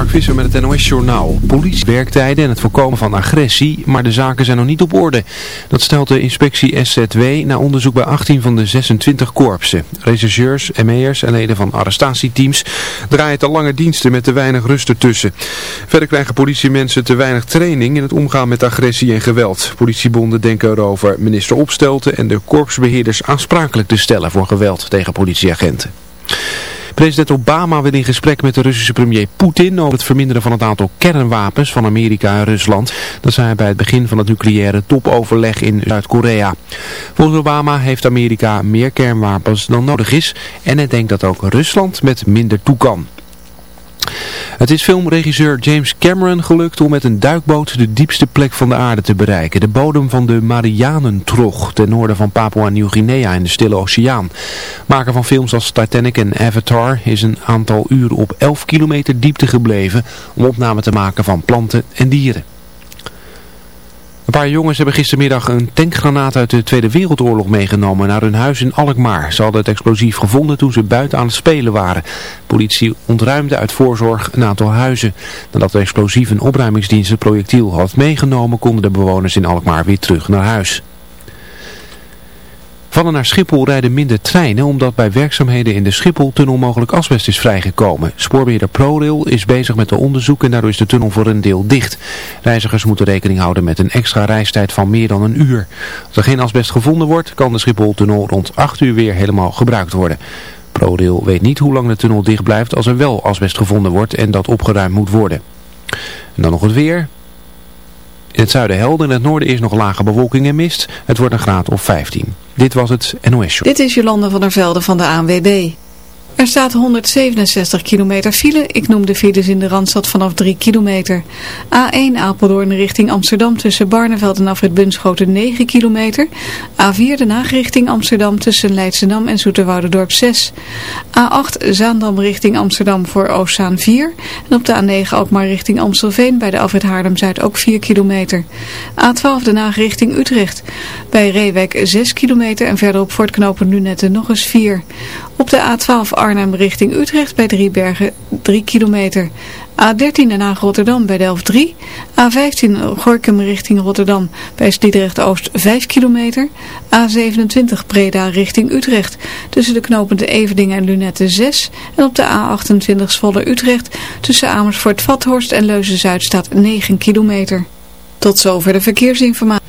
Mark Visser met het NOS Journaal. Politie, werktijden en het voorkomen van agressie, maar de zaken zijn nog niet op orde. Dat stelt de inspectie SZW na onderzoek bij 18 van de 26 korpsen. Rechercheurs, ME'ers en leden van arrestatieteams draaien te lange diensten met te weinig rust ertussen. Verder krijgen politiemensen te weinig training in het omgaan met agressie en geweld. Politiebonden denken erover minister Opstelten en de korpsbeheerders aansprakelijk te stellen voor geweld tegen politieagenten. President Obama wil in gesprek met de Russische premier Poetin over het verminderen van het aantal kernwapens van Amerika en Rusland. Dat zei hij bij het begin van het nucleaire topoverleg in Zuid-Korea. Volgens Obama heeft Amerika meer kernwapens dan nodig is en hij denkt dat ook Rusland met minder toe kan. Het is filmregisseur James Cameron gelukt om met een duikboot de diepste plek van de aarde te bereiken. De bodem van de Marianentrog ten noorden van Papua Nieuw-Guinea in de Stille Oceaan. Maker van films als Titanic en Avatar is een aantal uren op 11 kilometer diepte gebleven om opname te maken van planten en dieren. Een paar jongens hebben gistermiddag een tankgranaat uit de Tweede Wereldoorlog meegenomen naar hun huis in Alkmaar. Ze hadden het explosief gevonden toen ze buiten aan het spelen waren. politie ontruimde uit voorzorg een aantal huizen. Nadat de explosief een opruimingsdienst het projectiel had meegenomen, konden de bewoners in Alkmaar weer terug naar huis. Van en naar Schiphol rijden minder treinen omdat bij werkzaamheden in de Schipholtunnel mogelijk asbest is vrijgekomen. Spoorbeheerder ProRail is bezig met de onderzoek en daardoor is de tunnel voor een deel dicht. Reizigers moeten rekening houden met een extra reistijd van meer dan een uur. Als er geen asbest gevonden wordt, kan de Schipholtunnel rond 8 uur weer helemaal gebruikt worden. ProRail weet niet hoe lang de tunnel dicht blijft als er wel asbest gevonden wordt en dat opgeruimd moet worden. En dan nog het weer. In het zuiden helder, in het noorden is nog lage bewolking en mist. Het wordt een graad of 15. Dit was het NOS Show. Dit is Jolanda van der Velde van de ANWB. Er staat 167 kilometer file. Ik noem de files in de Randstad vanaf 3 kilometer. A1 Apeldoorn richting Amsterdam tussen Barneveld en Afrit Bunschoten 9 kilometer. A4 Den Haag richting Amsterdam tussen Leidschendam en Zoeterwouderdorp 6. A8 Zaandam richting Amsterdam voor Oostzaan 4. En op de A9 ook maar richting Amstelveen bij de Afrit Haarlem-Zuid ook 4 kilometer. A12 Den Haag richting Utrecht. Bij Reewijk 6 kilometer en verderop voor het knopen Lunette nog eens 4. Op de A12 Arnhem richting Utrecht bij Driebergen 3 kilometer. A13 Den Haag Rotterdam bij Delft 3. A15 Gorkum richting Rotterdam bij Sliedrecht Oost 5 kilometer. A27 Breda richting Utrecht tussen de knopende Everdingen en Lunette 6. En op de A28 Zwolle Utrecht tussen Amersfoort Vathorst en Leuzen Zuid staat 9 kilometer. Tot zover de verkeersinformatie.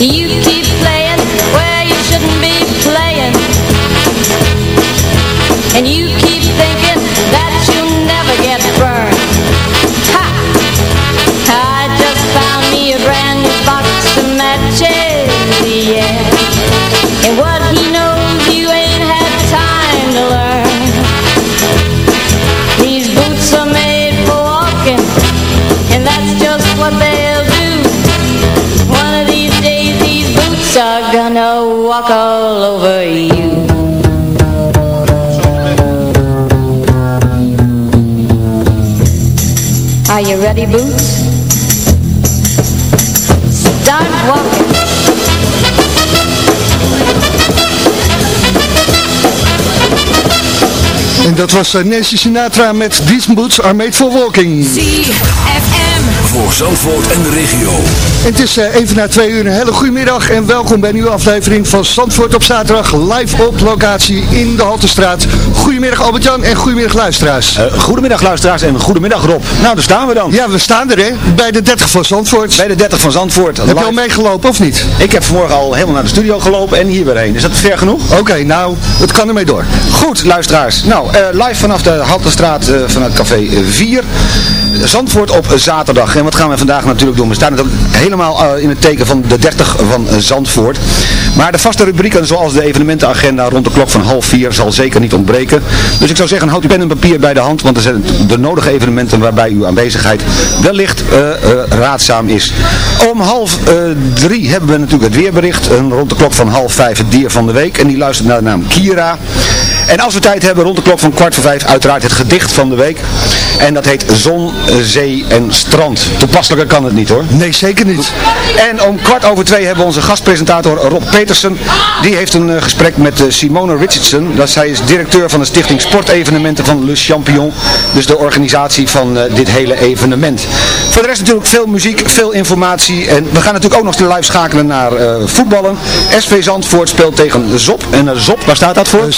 You keep playing where you shouldn't be playing. And you keep Dat was eh, Nancy Sinatra met These Boots Are Made For Walking. ZFM. Voor Zandvoort en de regio. Het is eh, even na twee uur een hele goede middag en welkom bij een nieuwe aflevering van Zandvoort op zaterdag. Live op locatie in de Haltestraat. Goedemiddag Albert-Jan en goedemiddag luisteraars. Eh, goedemiddag luisteraars en goedemiddag Rob. Nou, daar staan we dan. Ja, we staan er hè, bij de 30 van Zandvoort. Bij de 30 van Zandvoort. Heb je al meegelopen of niet? Ik heb vanmorgen al helemaal naar de studio gelopen en hier weer heen. Is dat ver genoeg? Oké, nou, het kan ermee door. Goed, luisteraars. Nou, eh, live vanaf de Haltestraat eh, vanuit Café 4. Zandvoort op zaterdag. En wat gaan we vandaag natuurlijk doen? We staan natuurlijk helemaal eh, in het teken van de 30 van eh, Zandvoort. Maar de vaste rubrieken zoals de evenementenagenda rond de klok van half vier zal zeker niet ontbreken. Dus ik zou zeggen, houd uw pen en papier bij de hand, want er zijn de nodige evenementen waarbij uw aanwezigheid wellicht eh, raadzaam is. Om half eh, drie hebben we natuurlijk het weerbericht. En rond de klok van half vijf het dier van de week. En die luistert naar de naam Kira. En als we tijd hebben, rond de klok van kwart voor vijf, uiteraard het gedicht van de week. En dat heet Zon, Zee en Strand. Toepasselijker kan het niet hoor. Nee, zeker niet. En om kwart over twee hebben we onze gastpresentator Rob Petersen. Die heeft een eh, gesprek met eh, Simone Richardson. Dat zij is directeur van de stichting Sportevenementen van Le Champion. Dus de organisatie van eh, dit hele evenement. Voor de rest natuurlijk veel muziek, veel informatie. En we gaan natuurlijk ook nog live schakelen naar voetballen. SV Zandvoort speelt tegen Zop. En Zop, waar staat dat voor? Eh,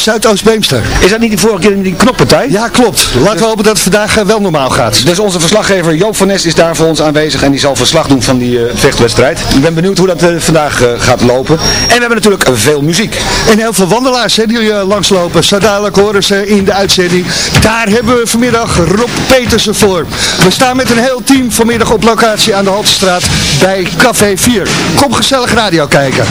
Is dat niet die vorige keer in die knoppartij? Ja, klopt. Laten we hopen dat het vandaag eh, wel normaal gaat. Dus onze verslaggever Joop van Nes is daar voor ons aanwezig en die zal verslag doen van die eh, vechtwedstrijd. Ik ben benieuwd hoe dat eh, vandaag gaat lopen. En we hebben natuurlijk veel muziek. En heel veel wandelaars hè, die langslopen. Zo dadelijk horen ze in de uitzending. Daar hebben we vanmiddag Rob Petersen voor. We staan met een heel team vanmiddag op locatie aan de Haltestraat bij Café 4. Kom gezellig radio kijken.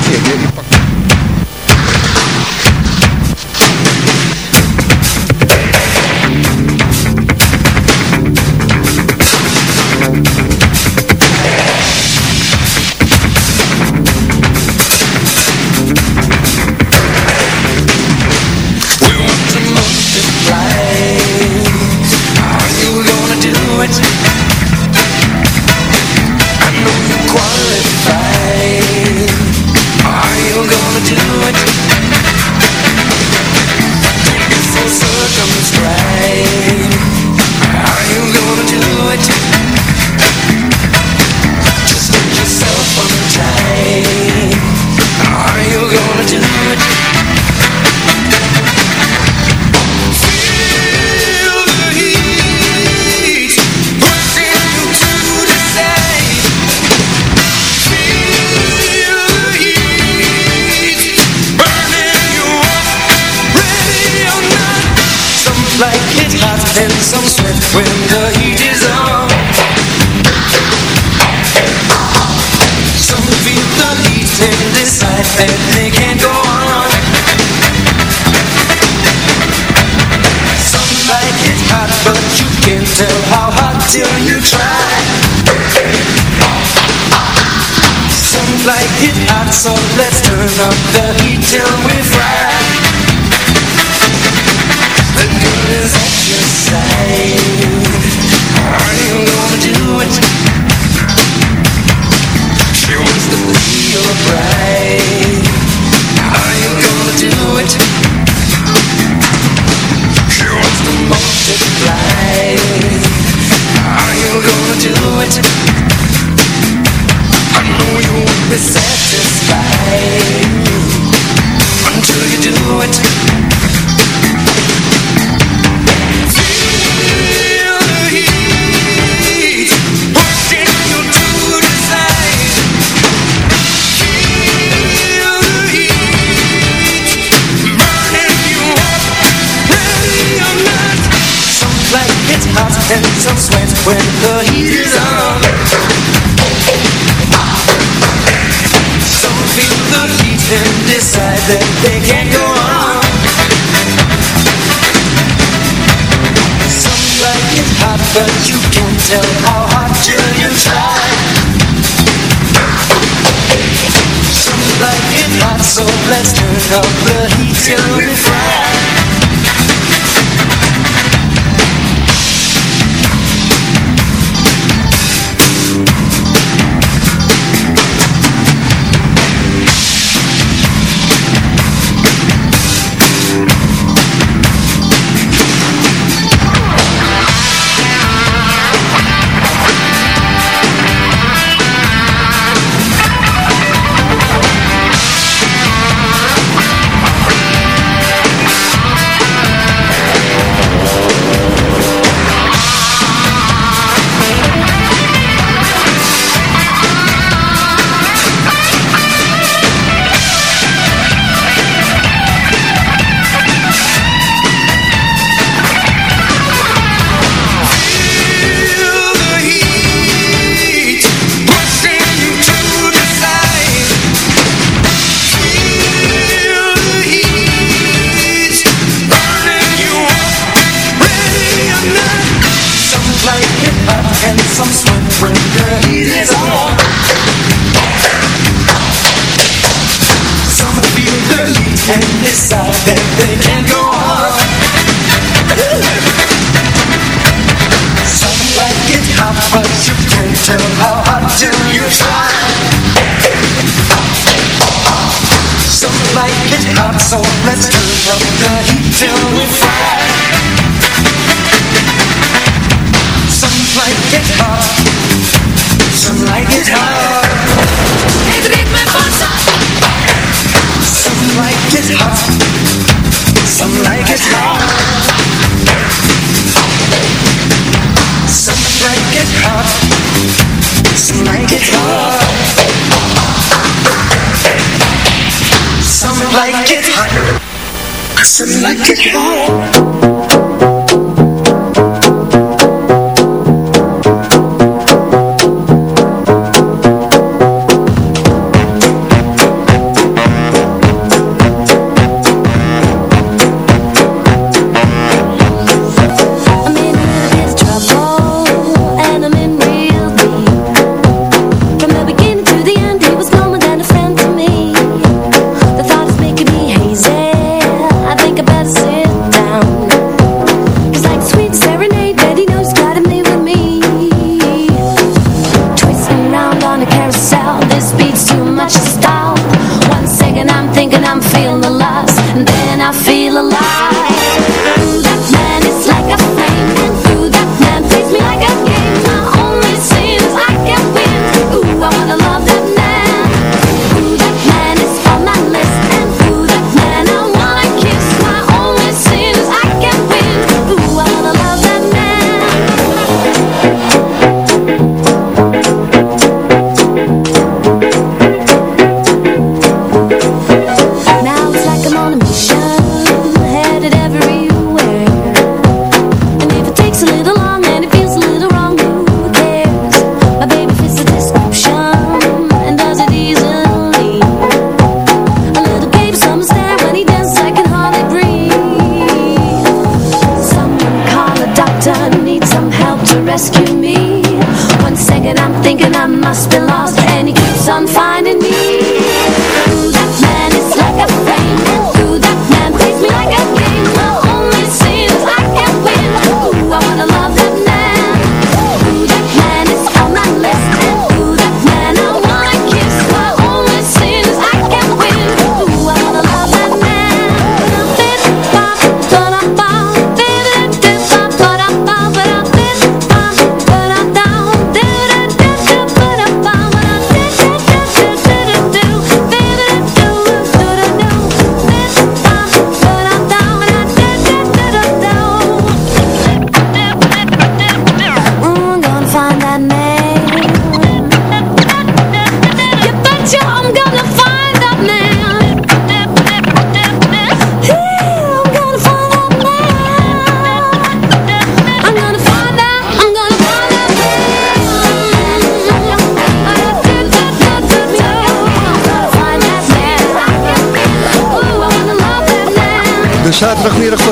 Up the go. dancing like it's hot Some like it hot Some like it hot.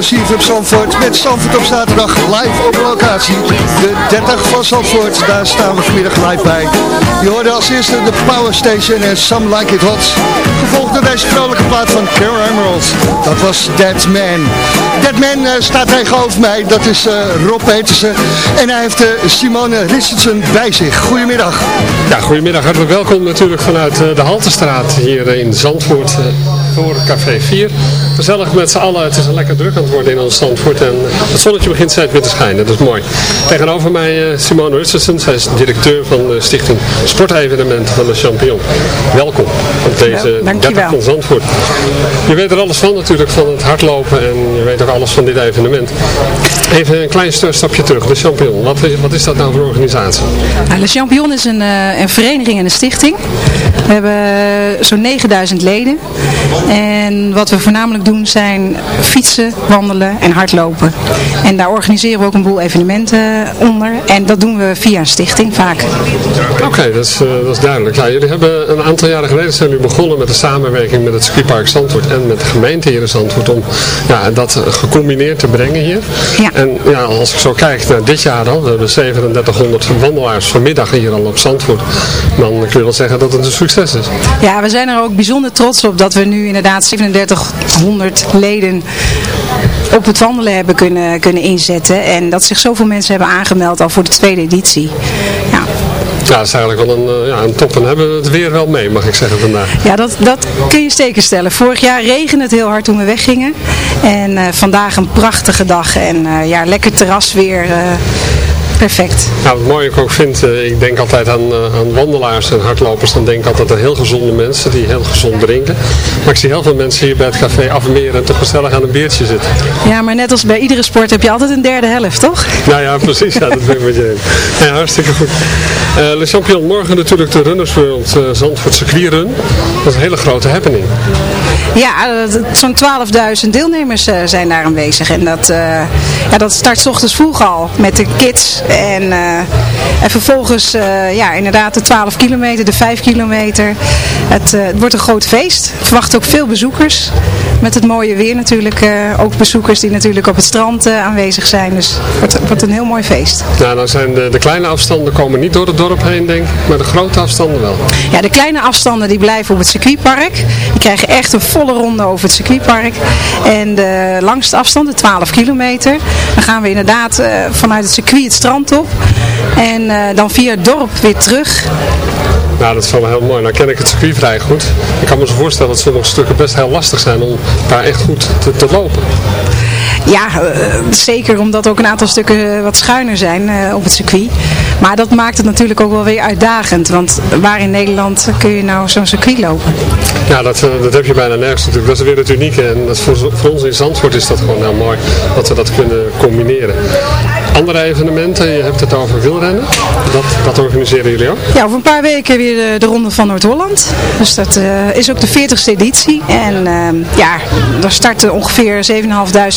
CFM Zandvoort. Met Zandvoort op zaterdag live op locatie. De 30 van Zandvoort, daar staan we vanmiddag live bij. Je hoorde als eerste de Power Station en Some Like It Hot. Gevolgd door deze vrolijke plaat van Carol Emerald. Dat was Dead Man. Dead Man uh, staat tegenover mij, dat is uh, Rob Petersen. En hij heeft uh, Simone Richardson bij zich. Goedemiddag. Ja, goedemiddag. Hartelijk welkom natuurlijk vanuit de Haltestraat hier in Zandvoort voor Café 4. Gezellig met z'n allen. Het is een lekker druk aan het worden in ons Zandvoort. En het zonnetje begint steeds weer te schijnen. Dat is mooi. Tegenover mij uh, Simone Richardson. Zij is directeur van de stichting Sportevenementen van de Champion. Welkom op deze ja, 30 van Zandvoort. Je weet er alles van natuurlijk, van het hardlopen. En je weet ook alles van dit evenement. Even een klein stapje terug. De Champion. Wat is, wat is dat nou voor organisatie? Nou, de Champion is een, uh, een vereniging en een stichting. We hebben zo'n 9000 leden. En wat we voornamelijk doen zijn fietsen, wandelen en hardlopen. En daar organiseren we ook een boel evenementen onder. En dat doen we via een stichting vaak. Oké, okay, dat, is, uh, dat is duidelijk. Ja, jullie hebben een aantal jaren geleden zijn jullie begonnen met de samenwerking met het circuitpark Zandvoort en met de gemeente hier in Zandvoort om ja, dat gecombineerd te brengen hier. Ja. En ja, als ik zo kijk naar dit jaar al, we hebben 3700 wandelaars vanmiddag hier al op Zandvoort. Dan kun je wel zeggen dat het een succes is. Ja, we zijn er ook bijzonder trots op dat we nu inderdaad 3700 leden op het wandelen hebben kunnen, kunnen inzetten. En dat zich zoveel mensen hebben aangemeld al voor de tweede editie. Ja. Ja, dat is eigenlijk wel een, ja, een top. En hebben we het weer wel mee, mag ik zeggen vandaag. Ja, dat, dat kun je zeker stellen. Vorig jaar regende het heel hard toen we weggingen. En uh, vandaag een prachtige dag. En uh, ja, lekker terras weer. Uh, perfect. Nou, wat mooi ik ook vind, uh, ik denk altijd aan, uh, aan wandelaars en hardlopers. Dan denk ik altijd aan heel gezonde mensen die heel gezond drinken. Maar ik zie heel veel mensen hier bij het café afmeren en toch gezellig aan een biertje zitten. Ja, maar net als bij iedere sport heb je altijd een derde helft, toch? Nou ja, precies. Ja, dat ben ik met je eens. Ja, hartstikke goed. Uh, Le Champion, morgen natuurlijk de Runners World Zandvoort circuitrun. Dat is een hele grote happening. Ja, zo'n 12.000 deelnemers zijn daar aanwezig. En dat, ja, dat start 's ochtends vroeg al met de kids en, en vervolgens, ja, inderdaad de 12 kilometer, de 5 kilometer. Het, het wordt een groot feest. Verwacht ook veel bezoekers. Met het mooie weer natuurlijk. ook bezoekers die natuurlijk op het strand aanwezig zijn. Dus het wordt, wordt, een heel mooi feest. Nou, dan zijn de, de, kleine afstanden komen niet door het dorp heen, denk ik. Maar de grote afstanden wel. Ja, de kleine afstanden die blijven op het circuitpark. Die krijgen echt een volle ronde over het circuitpark. En de langste afstand, de 12 kilometer. Dan gaan we inderdaad vanuit het circuit het strand op. En uh, dan via het dorp weer terug. Nou, dat is wel heel mooi. Nou ken ik het circuit vrij goed. Ik kan me zo voorstellen dat sommige stukken best heel lastig zijn om daar echt goed te, te lopen. Ja, uh, zeker omdat ook een aantal stukken wat schuiner zijn uh, op het circuit. Maar dat maakt het natuurlijk ook wel weer uitdagend. Want waar in Nederland kun je nou zo'n circuit lopen? Ja, dat, uh, dat heb je bijna nergens natuurlijk. Dat is weer het unieke. En dat voor, voor ons in Zandvoort is dat gewoon heel mooi. Dat we dat kunnen combineren. Andere evenementen, je hebt het over wielrennen. Dat, dat organiseren jullie ook? Ja, over een paar weken weer de, de Ronde van Noord-Holland. Dus dat uh, is ook de 40ste editie. En uh, ja, daar starten ongeveer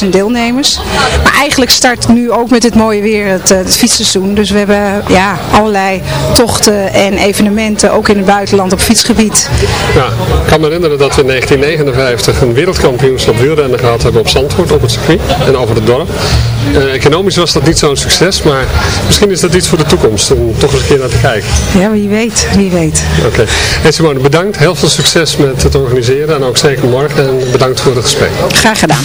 7.500 deelnemers. Maar eigenlijk start nu ook met het mooie weer het, het fietsseizoen. Dus we hebben ja, allerlei tochten en evenementen, ook in het buitenland op fietsgebied. Ja, ik kan me herinneren dat we in 1959 een wereldkampioenschap wielrennen gehad hebben op Zandvoort, op het circuit en over het dorp. Uh, economisch was dat niet zo'n succes, maar misschien is dat iets voor de toekomst, om toch eens een keer naar te kijken. Ja, wie weet, wie weet. Oké. Okay. Hey Simone, bedankt. Heel veel succes met het organiseren en ook zeker morgen. En bedankt voor het gesprek. Graag gedaan.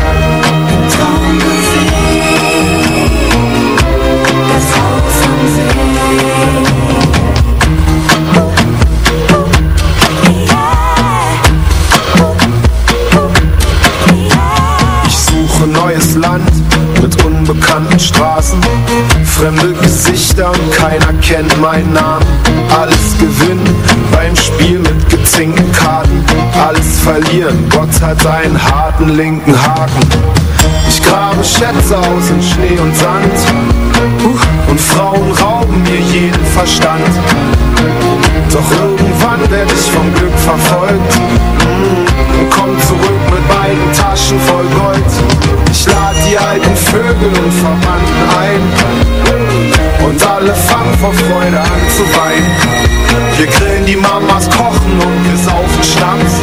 Fremde Gesichter und keiner kennt meinen Namen. Alles gewinnen beim Spiel mit gezinkten Karten, alles verlieren. Gott hat einen harten linken Haken. Grabe Schätze aus in Schnee und Sand und Frauen rauben mir jeden Verstand. Doch irgendwann werde ich vom Glück verfolgt mm, und komm zurück mit beiden Taschen voll Gold. Ich lade die alten Vögel und Verwandten ein und alle fangen vor Freude an zu weinen. Wir grillen die Mamas, kochen und wir saufen Schnaps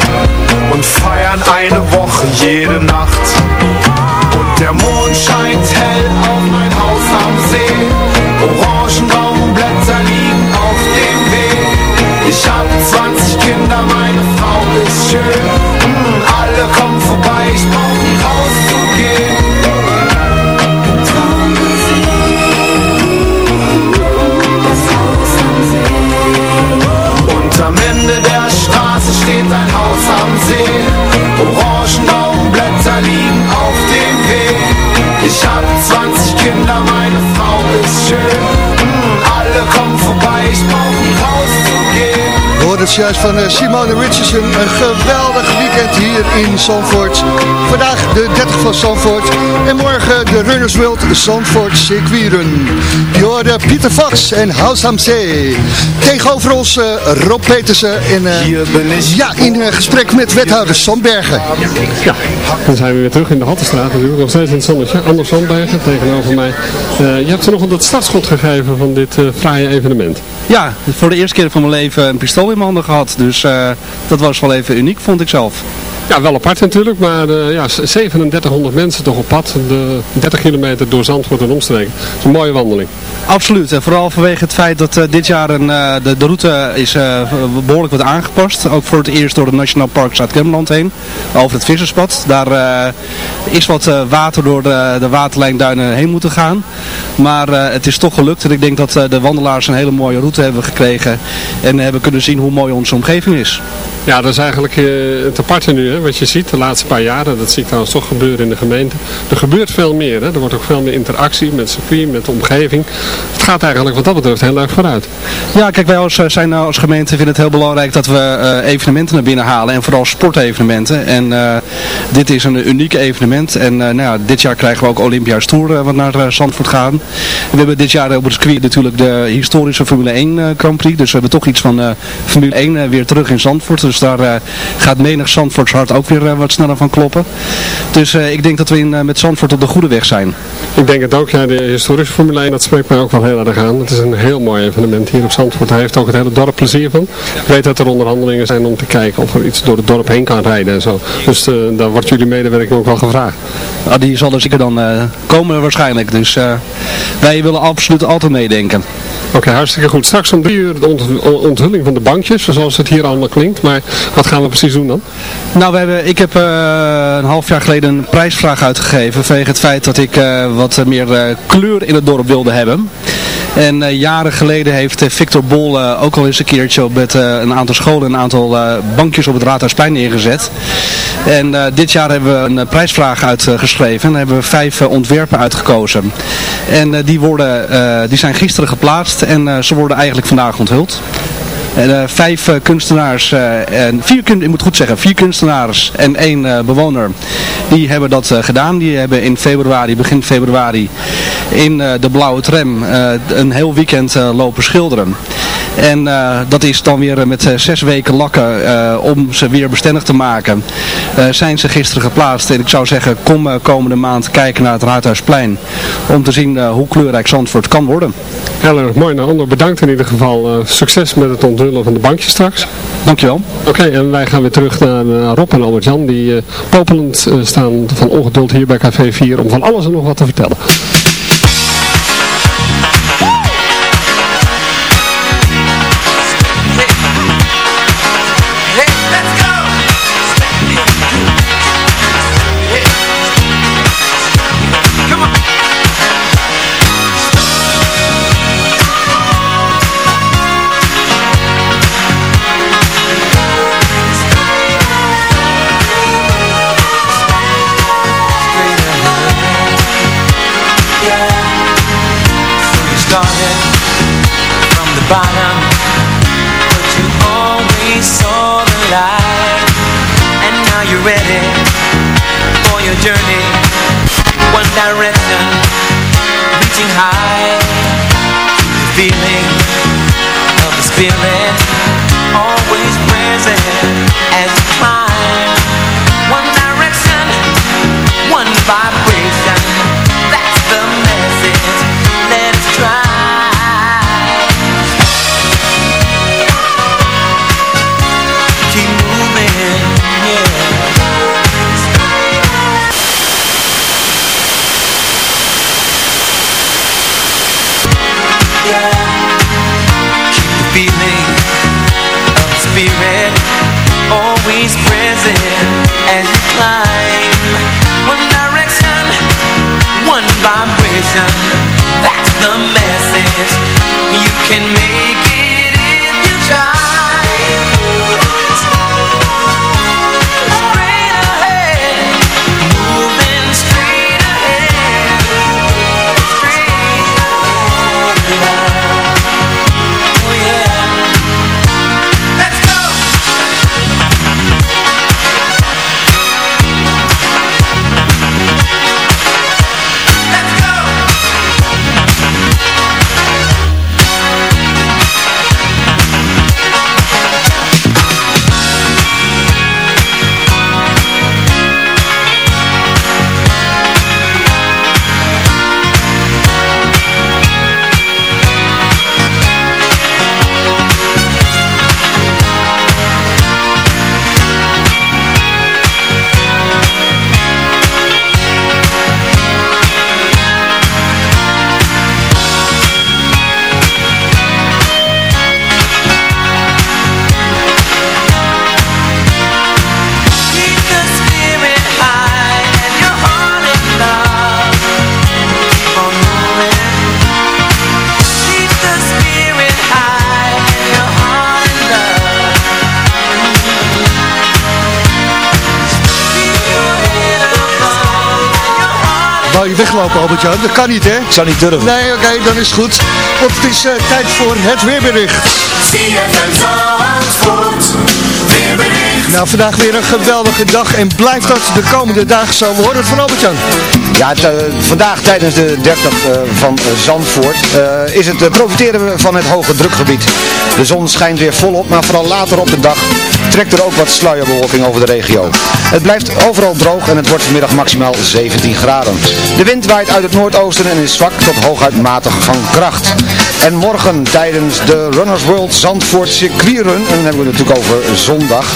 und feiern eine Woche jede Nacht. Der Mond scheint hell auf mein Haus am See. Orangenbaumblätter liegen auf dem Weg. Ich hab 20 Kinder, meine Frau ist schön. Mm, alle kommen vorbei, ich brauch nie rauszugehen. Juist van eh, Simone Richardson. Een geweldig weekend hier in Zandvoort. Vandaag de 30 van Zandvoort. En morgen de Runners World Zandvoort Circuitrun. Je hoorde Pieter Fox en House am. Tegenover ons eh, Rob Petersen. En, eh, ja, in gesprek met wethouder Sandbergen. Ja, dan zijn we weer terug in de Hattenstraat natuurlijk. Nog steeds in het zonnetje. Anders Zandbergen tegenover mij. Eh, je hebt ze nog op het startschot gegeven van dit eh fraaie evenement. Ja, voor de eerste keer van mijn leven een pistool in mijn handen gehad. Dus eh, dat was wel even uniek, vond ik zelf. Ja, wel apart natuurlijk, maar eh, ja, 3700 mensen toch op pad. De 30 kilometer door Zandvoort en omstreken. Dat is een mooie wandeling. Absoluut. En vooral vanwege het feit dat eh, dit jaar een, eh, de, de route is eh, behoorlijk wat aangepast. Ook voor het eerst door het Nationaal Park Zuid-Kemmerland heen. Over het visserspad. Daar is wat water door de, de waterlijnduinen heen moeten gaan. Maar het is toch gelukt. En ik denk dat de wandelaars een hele mooie route hebben gekregen. En hebben kunnen zien hoe mooi onze omgeving is. Ja, dat is eigenlijk het aparte nu, hè, wat je ziet de laatste paar jaren. Dat zie ik trouwens toch gebeuren in de gemeente. Er gebeurt veel meer, hè. er wordt ook veel meer interactie met circuit, met de omgeving. Het gaat eigenlijk wat dat betreft heel erg vooruit. Ja, kijk, wij als, eh, zijn als gemeente vinden het heel belangrijk dat we eh, evenementen naar binnen halen. En vooral sportevenementen. En eh, dit is een uniek evenement. En nou dit jaar krijgen we ook Olympia's Tour wat naar Zandvoort gaan. We hebben dit jaar op het circuit natuurlijk de historische Formule 1 eh, Grand Prix. Dus we hebben toch iets van Formule 1 eh, weer terug in Zandvoort. Dus daar gaat menig Zandvoorts hart ook weer eh, wat sneller van kloppen. Dus eh, ik denk dat we in, eh, met Zandvoort op de goede weg zijn. Ik denk het ook, ja, de historische Formule 1, dat spreekt mij ook wel heel erg aan. Het is een heel mooi evenement hier op Zandvoort. Daar heeft ook het hele dorp plezier van. Ik weet dat er onderhandelingen zijn om te kijken of er iets door het dorp heen kan rijden en zo. Dus daar wordt jullie medewerking ook wel gevraagd. Ah, die zal er zeker dan komen waarschijnlijk. Dus wij willen absoluut altijd meedenken. Oké, hartstikke goed. Straks om drie uur de ont- onthulling van de bankjes, zoals het hier allemaal klinkt. Maar wat gaan we precies doen dan? Nou, we hebben, ik heb eh, een half jaar geleden een prijsvraag uitgegeven vanwege het feit dat ik eh, wat meer eh, kleur in het dorp wilde hebben. En jaren geleden heeft Victor Bol ook al eens een keertje op met een aantal scholen een aantal bankjes op het Raadhuisplein neergezet. En dit jaar hebben we een prijsvraag uitgeschreven en hebben we vijf ontwerpen uitgekozen. En die, worden, die zijn gisteren geplaatst en ze worden eigenlijk vandaag onthuld. Uh, vijf uh, kunstenaars, uh, en vier ik moet goed zeggen, vier kunstenaars en één bewoner, die hebben dat gedaan. Die hebben in februari, begin februari, in de blauwe tram een heel weekend lopen schilderen. En uh, dat is dan weer met uh, zes weken lakken om ze weer bestendig te maken. zijn ze gisteren geplaatst. En ik zou zeggen, kom komende maand kijken naar het Raadhuisplein. Om te zien hoe kleurrijk Zandvoort kan worden. Heel erg mooi. Nou, Ander, bedankt in ieder geval. succes met het onthullen van de bankjes straks. Dankjewel. Oké, en wij gaan weer terug naar Rob en Albert-Jan. Die popelend staan van ongeduld hier bij Café 4 om van alles en nog wat te vertellen. Weglopen, Albert-Jan. Dat kan niet, hè? Ik zou niet durven. Nee, oké, dan is het goed. Want het is uh, tijd voor het weerbericht. Zie het nou, vandaag weer een geweldige dag en blijft dat de komende dagen zo. We horen het van Albert-Jan. Ja, uh, vandaag tijdens de 30 uh, eh, van Zandvoort uh, is het, profiteren we van het hoge drukgebied. De zon schijnt weer volop, maar vooral later op de dag trekt er ook wat sluierbewolking over de regio. Het blijft overal droog en het wordt vanmiddag maximaal 17 graden. De wind waait uit het noordoosten en is zwak tot hooguit matig van kracht. En morgen tijdens de Runners World Zandvoort circuitrun, en dan hebben we het natuurlijk over zondag,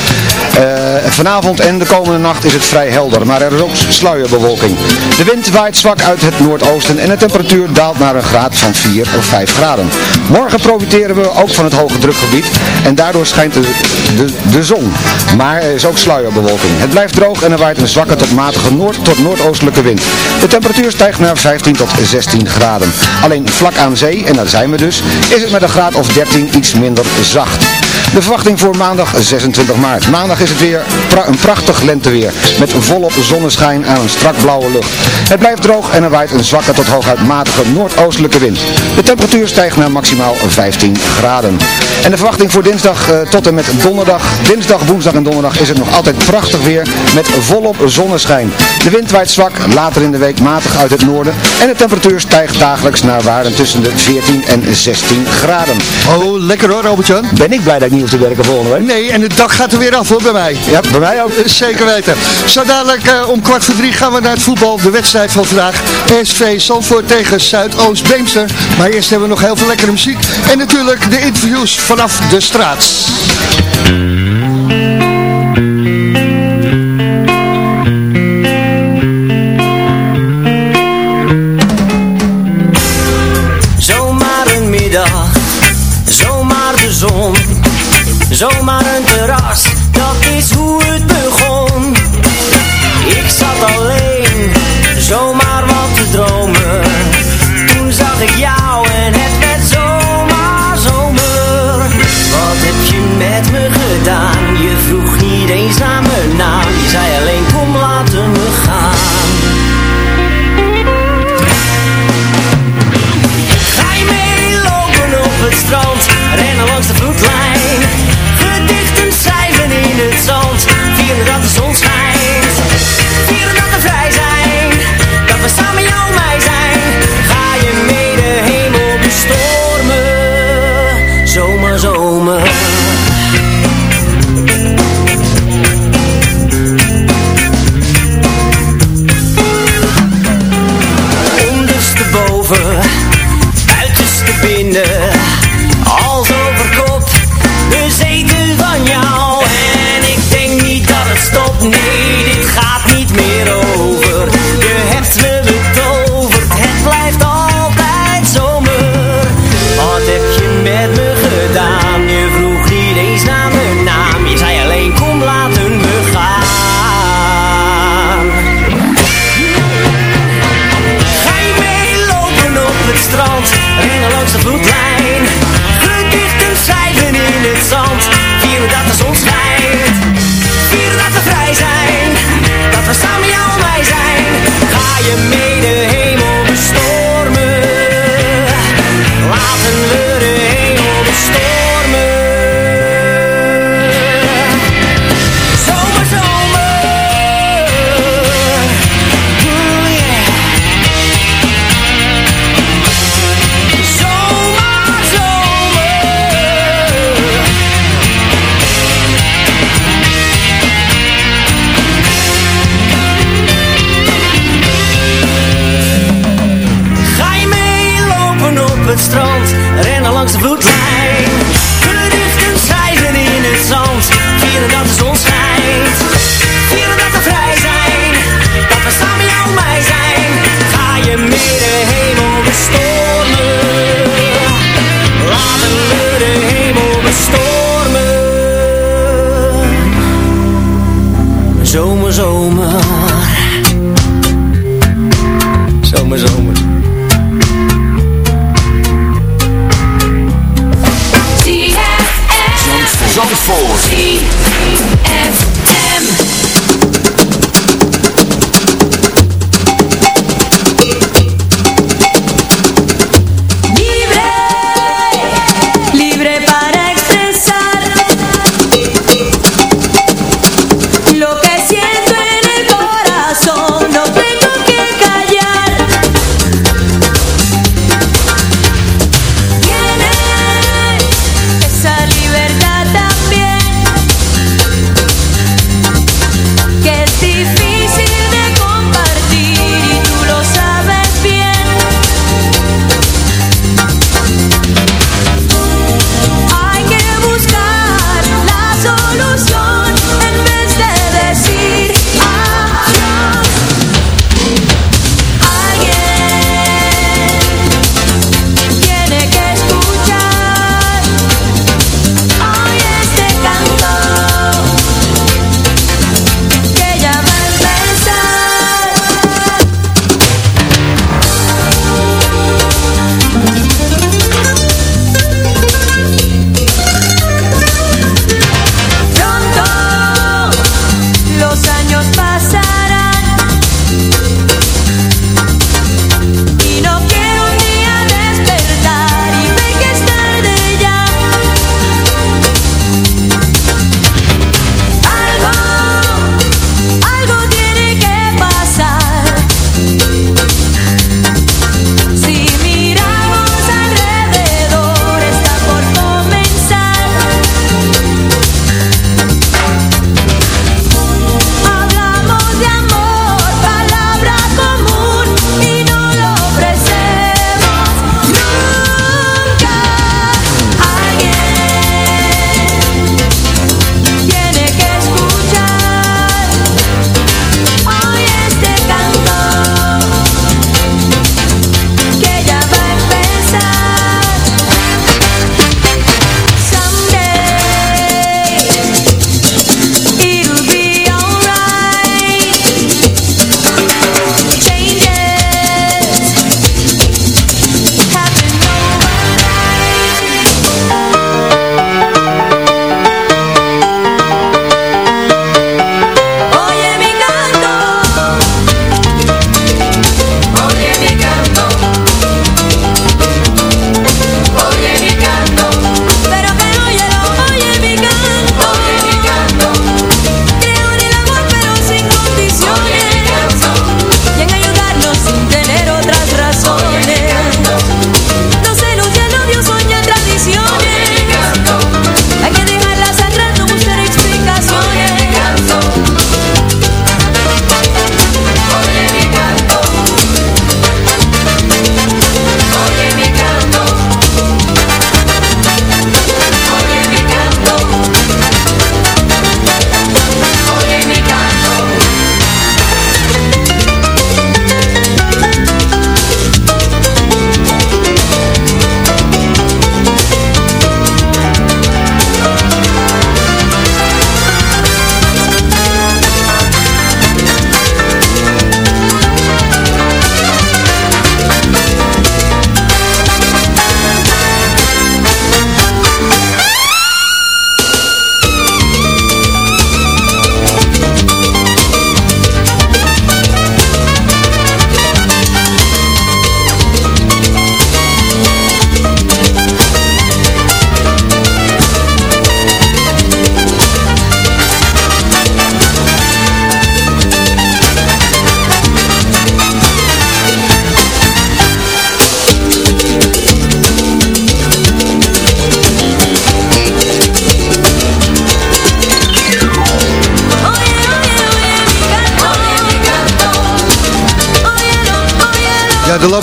uh, vanavond en de komende nacht is het vrij helder, maar er is ook sluierbewolking. De wind waait zwak uit het noordoosten en de temperatuur daalt naar een graad van 4 of 5 graden. Morgen profiteren we ook van het hoge drukgebied en daardoor schijnt de de, de zon. Maar er is ook sluierbewolking. Het blijft droog en er waait een zwakke tot matige noord- tot noordoostelijke wind. De temperatuur stijgt naar 15 tot 16 graden. Alleen vlak aan zee, en daar zijn we dus, is het met een graad of 13 iets minder zacht. De verwachting voor maandag 26 maart. Maandag is het weer pra- een prachtig lenteweer. Met volop zonneschijn aan een strak blauwe lucht. Het blijft droog en er waait een zwakke tot hooguit matige noordoostelijke wind. De temperatuur stijgt naar maximaal 15 graden. En de verwachting voor dinsdag eh, tot en met donderdag. Dinsdag, woensdag en donderdag is het nog altijd prachtig weer met volop zonneschijn. De wind waait zwak, later in de week matig uit het noorden. En de temperatuur stijgt dagelijks naar waarden tussen de 14 en 16 graden. Oh, lekker hoor, Robert-Jan. Ben ik blij dat ik niet hoef te werken volgende week. Nee, en het dak gaat er weer af hoor, bij mij. Ja, bij mij ook. Zeker weten. Zo dadelijk eh, om kwart voor drie gaan we naar het voetbal. De wedstrijd van vandaag. SV Zandvoort tegen Zuidoost-Beemster. Maar eerst hebben we nog heel veel lekkere muziek. En natuurlijk de interviews vanaf de straat.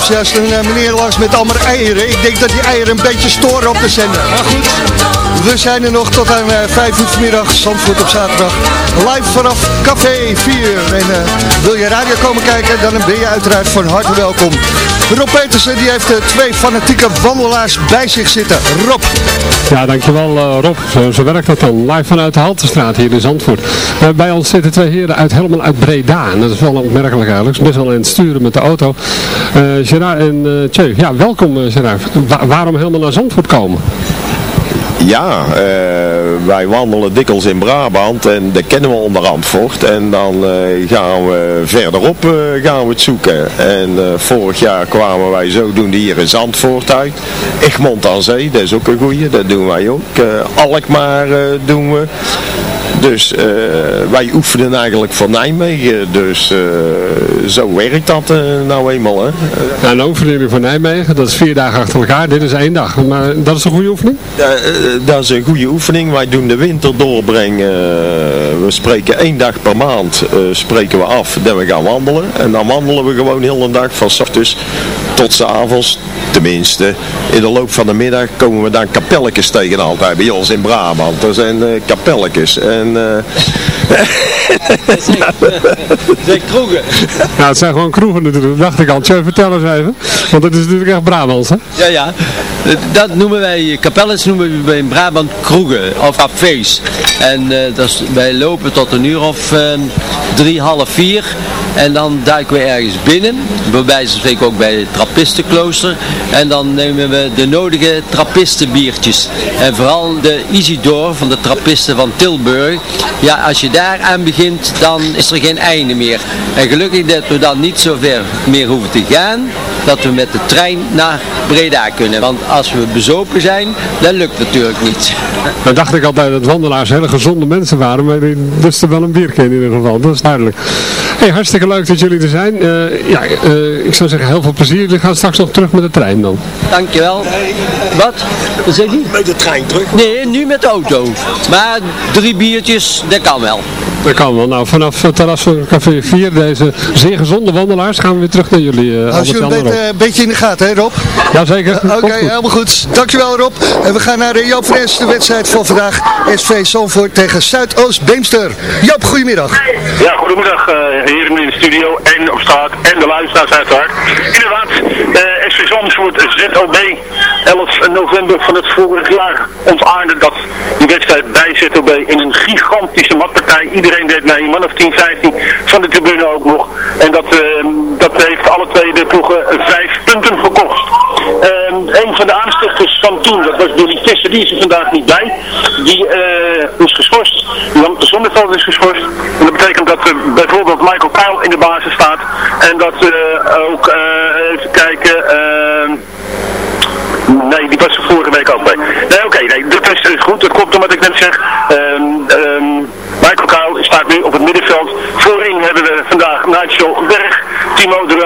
Juist een eh, meneer langs met allemaal eieren. Ik denk dat die eieren een beetje storen op de zender. Maar goed, we zijn er nog tot aan uh, 5 uur vanmiddag. Zandvoort op zaterdag. Live vanaf Café 4. En eh, wil je radio komen kijken, dan ben je uiteraard van harte welkom. Rob Petersen die heeft eh, twee fanatieke wandelaars bij zich zitten. Rob. Ja, dankjewel uh, Rob. Zo, werkt dat dan. Live vanuit de Haltestraat hier in Zandvoort. Bij ons zitten twee heren uit, helemaal uit Breda. En dat is wel opmerkelijk eigenlijk. Ze best wel aan het sturen met de auto. Gerard en Tjeu. Ja, welkom Gerard. Wa waarom helemaal naar Zandvoort komen? Ja, uh, wij wandelen dikwijls in Brabant en dat kennen we onder Antvoort. En dan uh, gaan we verderop uh, gaan we het zoeken. En vorig jaar kwamen wij zodoende hier in Zandvoort uit. Egmond aan Zee, dat is ook een goeie, dat doen wij ook. Alkmaar doen we. Dus uh, wij oefenen eigenlijk voor Nijmegen. Dus uh, zo werkt dat uh, nou eenmaal. Hè. Nou, een oefening voor Nijmegen, dat is vier dagen achter elkaar. Dit is één dag. Maar dat is een goede oefening? dat is een goede oefening. Wij doen de winter doorbrengen. we spreken één dag per maand spreken we af dat we gaan wandelen. En dan wandelen we gewoon heel een dag van ochtends tot s avonds. Tenminste, in de loop van de middag komen we dan kapelletjes tegen altijd bij ons in Brabant. Er zijn kapelletjes. En en... zijn kroegen. Ja, het zijn gewoon kroegen natuurlijk. Dat dacht ik al. Tjeu, vertel eens even. Want het is natuurlijk echt Brabants, hè? Ja, ja. Dat noemen wij, kapelles noemen we in Brabant kroegen. Of cafés. En uh, dat is, wij lopen tot een uur of uh, drie, half vier. En dan duiken we ergens binnen. Waarbij ze spreken ook bij het trappistenklooster. En dan nemen we de nodige trappistenbiertjes. En vooral de Isidor van de trappisten van Tilburg. Ja, als je daar aan begint, dan is er geen einde meer. En gelukkig dat we dan niet zo ver meer hoeven te gaan, dat we met de trein naar Breda kunnen. Want als we bezopen zijn, dan lukt het natuurlijk niet. Dan dacht ik altijd dat wandelaars hele gezonde mensen waren, maar die lusten wel een biertje in ieder geval, dat is duidelijk. Hey, hartstikke leuk dat jullie er zijn. Uh, ja, uh, ik zou zeggen heel veel plezier. Jullie gaan straks nog terug met de trein dan. Dankjewel. Wat? Wat zeg je? Met de trein terug? Nee, nu met de auto. Maar drie biertjes, dat kan wel. Dat kan wel. Nou, vanaf het terras van Café 4, deze zeer gezonde wandelaars, gaan we weer terug naar jullie. Uh, Als je een beetje, uh, beetje in de gaten, hè Rob? Jazeker. Uh, Oké, okay, helemaal goed. Dankjewel Rob. En we gaan naar de Joop Fres, de wedstrijd van vandaag. SV Zandvoort tegen Zuidoost-Beemster. Joop, goedemiddag. Ja, goedemiddag hier in de studio en op straat en de luisteraars uiteraard. Inderdaad, SV Zandvoort ZOB 11 november van het vorig jaar ontaarde dat die wedstrijd bij ZOB in een gigantische matpartij. Iedereen deed mee, een man of 10, 15 van de tribune ook nog. En dat, uh, dat heeft alle twee de ploegen vijf punten gekost. Uh, een van de aanstichters van toen, dat was Billy Visser, die is er vandaag niet bij. Die uh, is geschorst. Jan Zonneveld is geschorst. En dat betekent dat bijvoorbeeld Michael Kyle in de basis staat. En dat ook, even kijken... Nee, die was er vorige week ook bij. Nee, oké, okay, nee, dat is goed. Dat komt omdat ik net zeg. Um, Michael Kuil staat nu op het middenveld. Voorin hebben we vandaag Nigel Berg, Timo de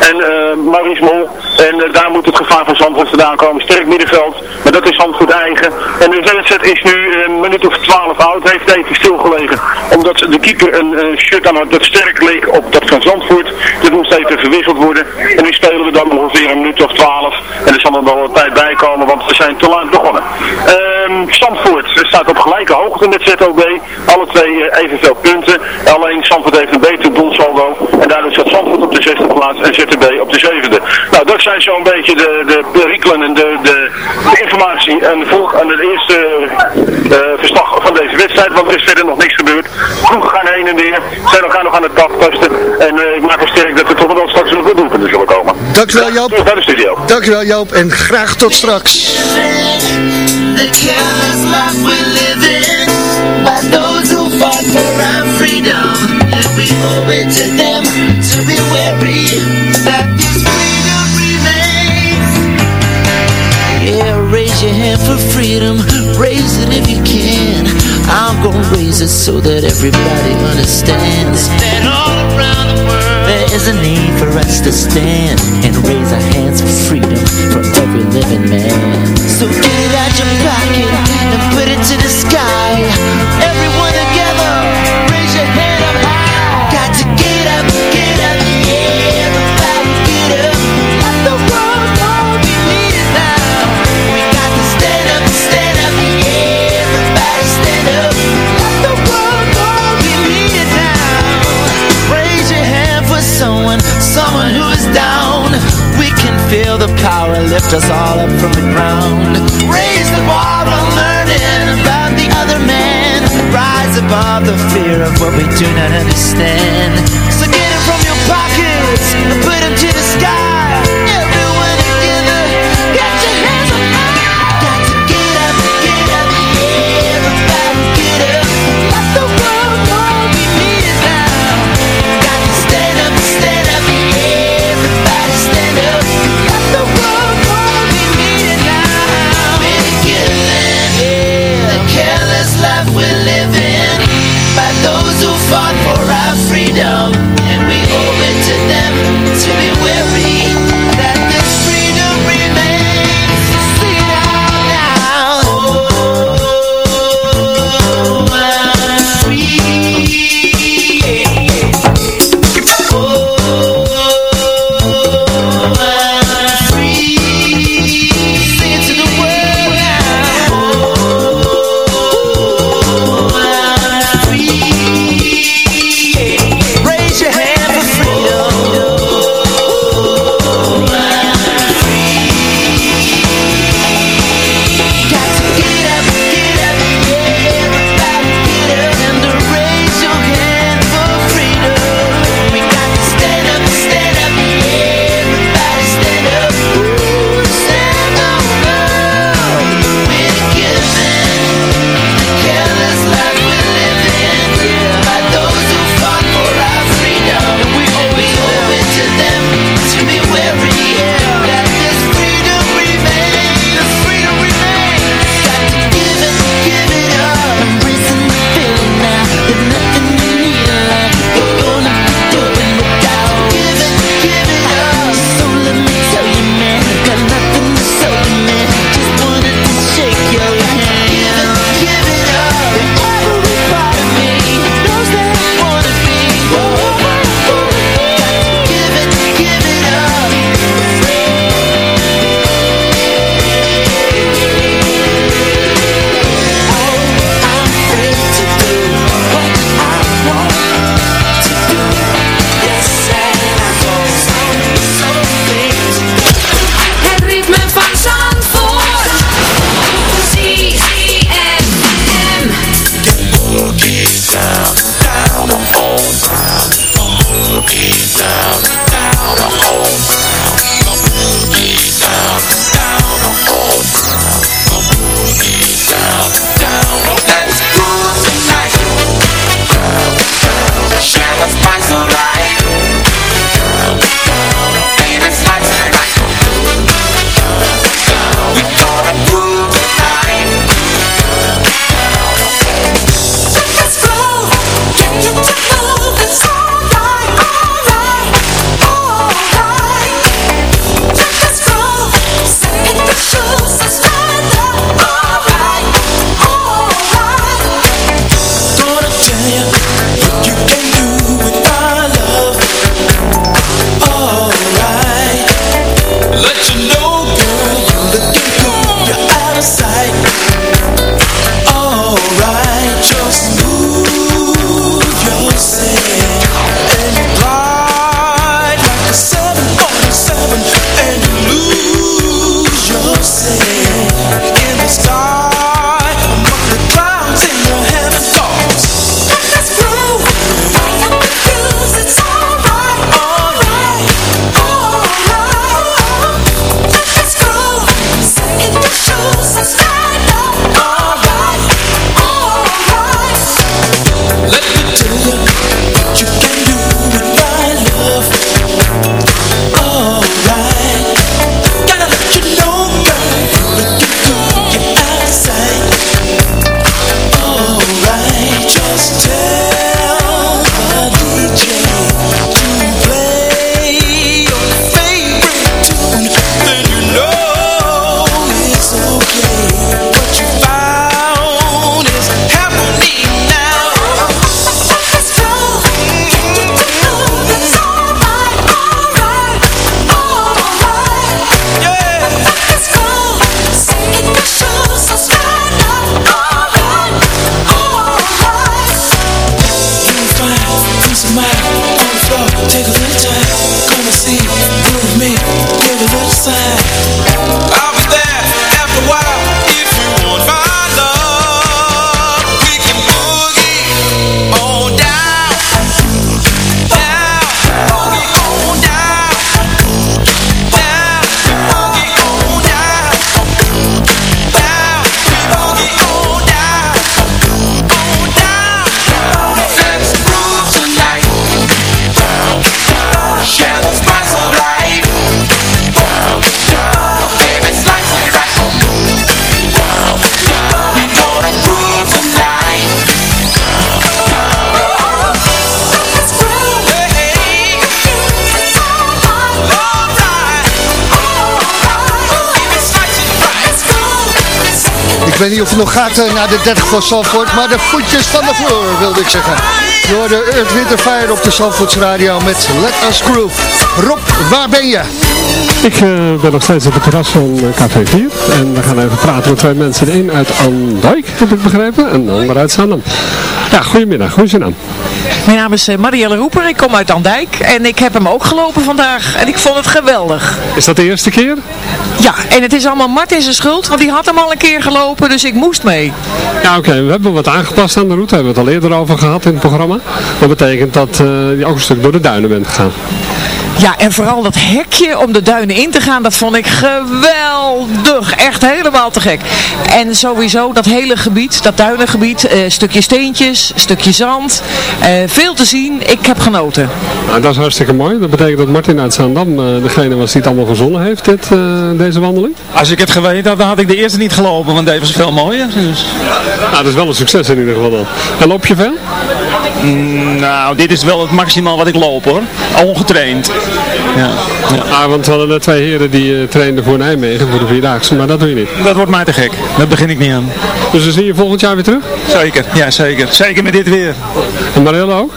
en uh, Maurice Mol. En uh, daar moet het gevaar van Zandvoort vandaan komen. Sterk middenveld, maar dat is Zandvoort eigen. En de wedstrijd is nu een minuut of twaalf oud. Heeft even stilgelegen. Omdat de keeper een uh, shirt aan had dat sterk leek op dat van Zandvoort. Dat moest even verwisseld worden. En nu spelen we dan ongeveer een minuut of twaalf. En er zal er nog wel tijd bij komen, want we zijn te laat begonnen. Um, Zandvoort staat op gelijke hoogte met ZOB. Alle twee evenveel punten. Alleen Zandvoort heeft een beter doelsaldo. En daardoor staat Zandvoort op de zesde plaats en ZTB op de zevende. Nou, dat zijn zo'n beetje de, de perikelen en de, de, de informatie en de, volg, en het eerste uh, verslag van deze wedstrijd. Want er is verder nog niks gebeurd. Vroeger gaan heen en weer. Zijn elkaar nog aan het aftasten. En uh, ik maak me sterk dat er toch wel straks nog doelpunten zullen komen. Dankjewel Joop. Terug naar de studio. Dankjewel Joop en graag tot straks. The careless life we're living by those who fought for our freedom. We owe it to them to be wary that this freedom remains. Yeah, raise your hand for freedom, raise it if you can. I'm gonna raise it so that everybody understands that all around the world there is a need for us to stand and raise our hands for freedom for every living man. So get it out your pocket Ik weet niet of het nog gaat eh, naar de 30 van Zandvoort, maar de voetjes van de vloer, wilde ik zeggen. Door de Earth Winter Fire op de Zandvoorts Radio met Let Us Groove. Rob, waar ben je? Ik eh, ben nog steeds op het terras van eh, Café 4. En we gaan even praten met twee mensen. De een uit Andijk, heb ik begrepen. En de ander uit Zaandam. Ja, goedemiddag. Hoe is je naam? Mijn naam is eh, Marielle Roeper, ik kom uit Andijk en ik heb hem ook gelopen vandaag en ik vond het geweldig. Is dat de eerste keer? Ja, en het is allemaal Martin zijn schuld, want die had hem al een keer gelopen, dus ik moest mee. Ja, oké. We hebben wat aangepast aan de route. Hebben we het al eerder over gehad in het programma. Dat betekent dat je ook een stuk door de duinen bent gegaan. Ja, en vooral dat hekje om de duinen in te gaan, dat vond ik geweldig. Echt helemaal te gek. En sowieso dat hele gebied, dat duinengebied, eh stukje steentjes, stukje zand, eh, veel te zien. Ik heb genoten. Nou, dat is hartstikke mooi. Dat betekent dat Martin uit Zaandam eh, degene was die het allemaal verzonnen heeft, dit, eh, deze wandeling. Als ik het geweten had, dan had ik de eerste niet gelopen, want deze was veel mooier. Dus. Nou, dat is wel een succes in ieder geval dan. En loop je veel? Mm, nou, dit is wel het maximaal wat ik loop hoor. Ongetraind. Ja, ja. Ah, want we hadden net twee heren die eh, trainden voor Nijmegen, voor de Vierdaagse, maar dat doe je niet. Dat wordt mij te gek. Daar begin ik niet aan. Dus dan zie je volgend jaar weer terug? Zeker, ja zeker. Zeker met dit weer. En Marielle ook?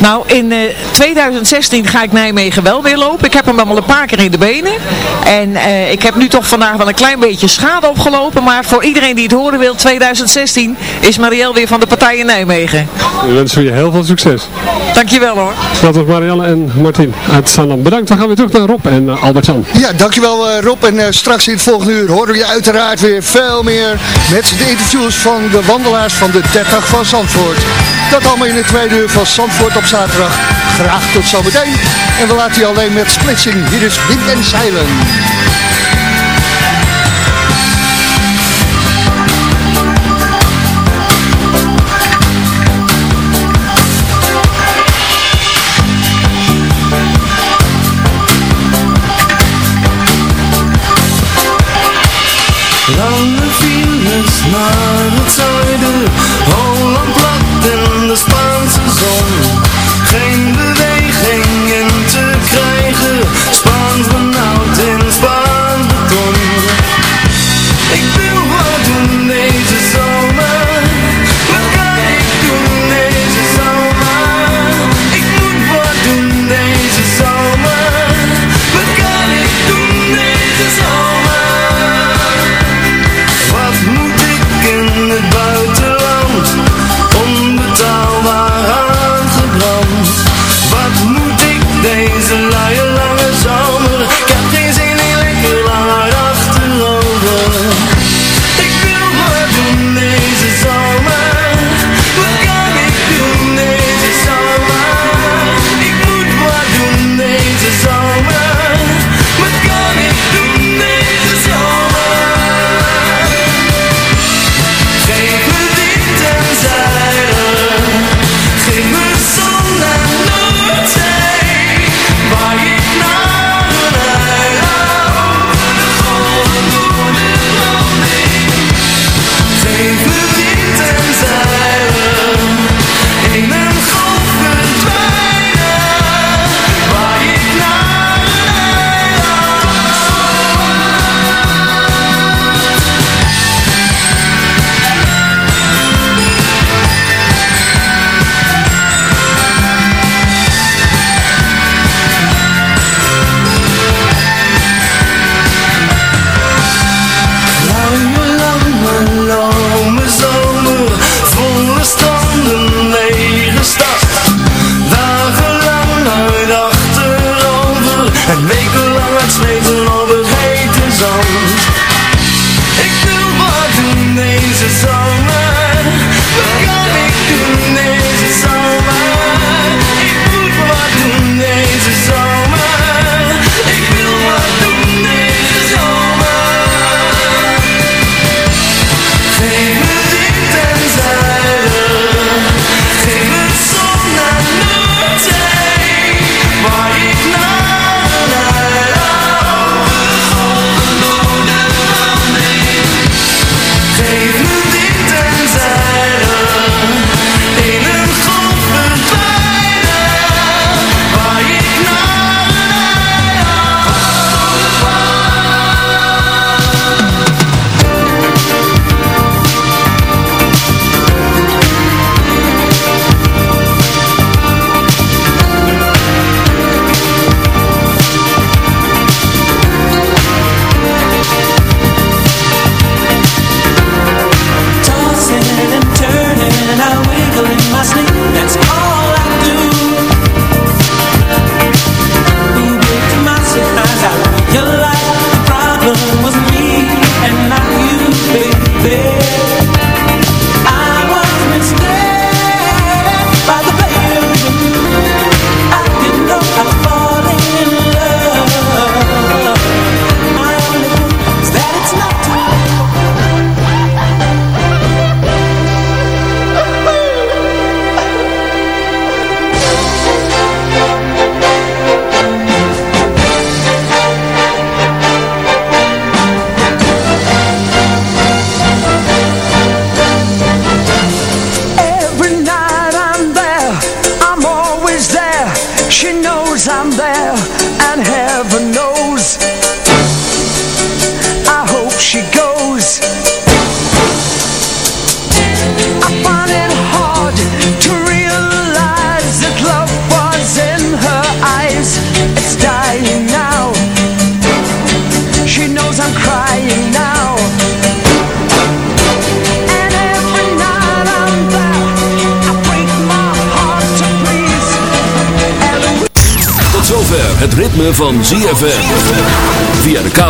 Nou, in eh, 2016 ga ik Nijmegen wel weer lopen. Ik heb hem al een paar keer in de benen. En eh, ik heb nu toch vandaag wel een klein beetje schade opgelopen. Maar voor iedereen die het horen wil, 2016 is Marielle weer van de partij in Nijmegen. We wensen je heel veel succes. Dankjewel hoor. Dat was Marielle en Martin uit Zaandam. Bedankt, we gaan weer terug naar Rob en uh, Albert Jan. Ja, dankjewel eh, Rob. En eh, straks in het volgende uur horen we je uiteraard weer veel meer met de interviews van de wandelaars van de 30 van Zandvoort. Dat allemaal in het tweede uur van Zandvoort op zaterdag. Graag tot zometeen. En we laten je alleen met splitsing. Hier is Wind en Zeilen.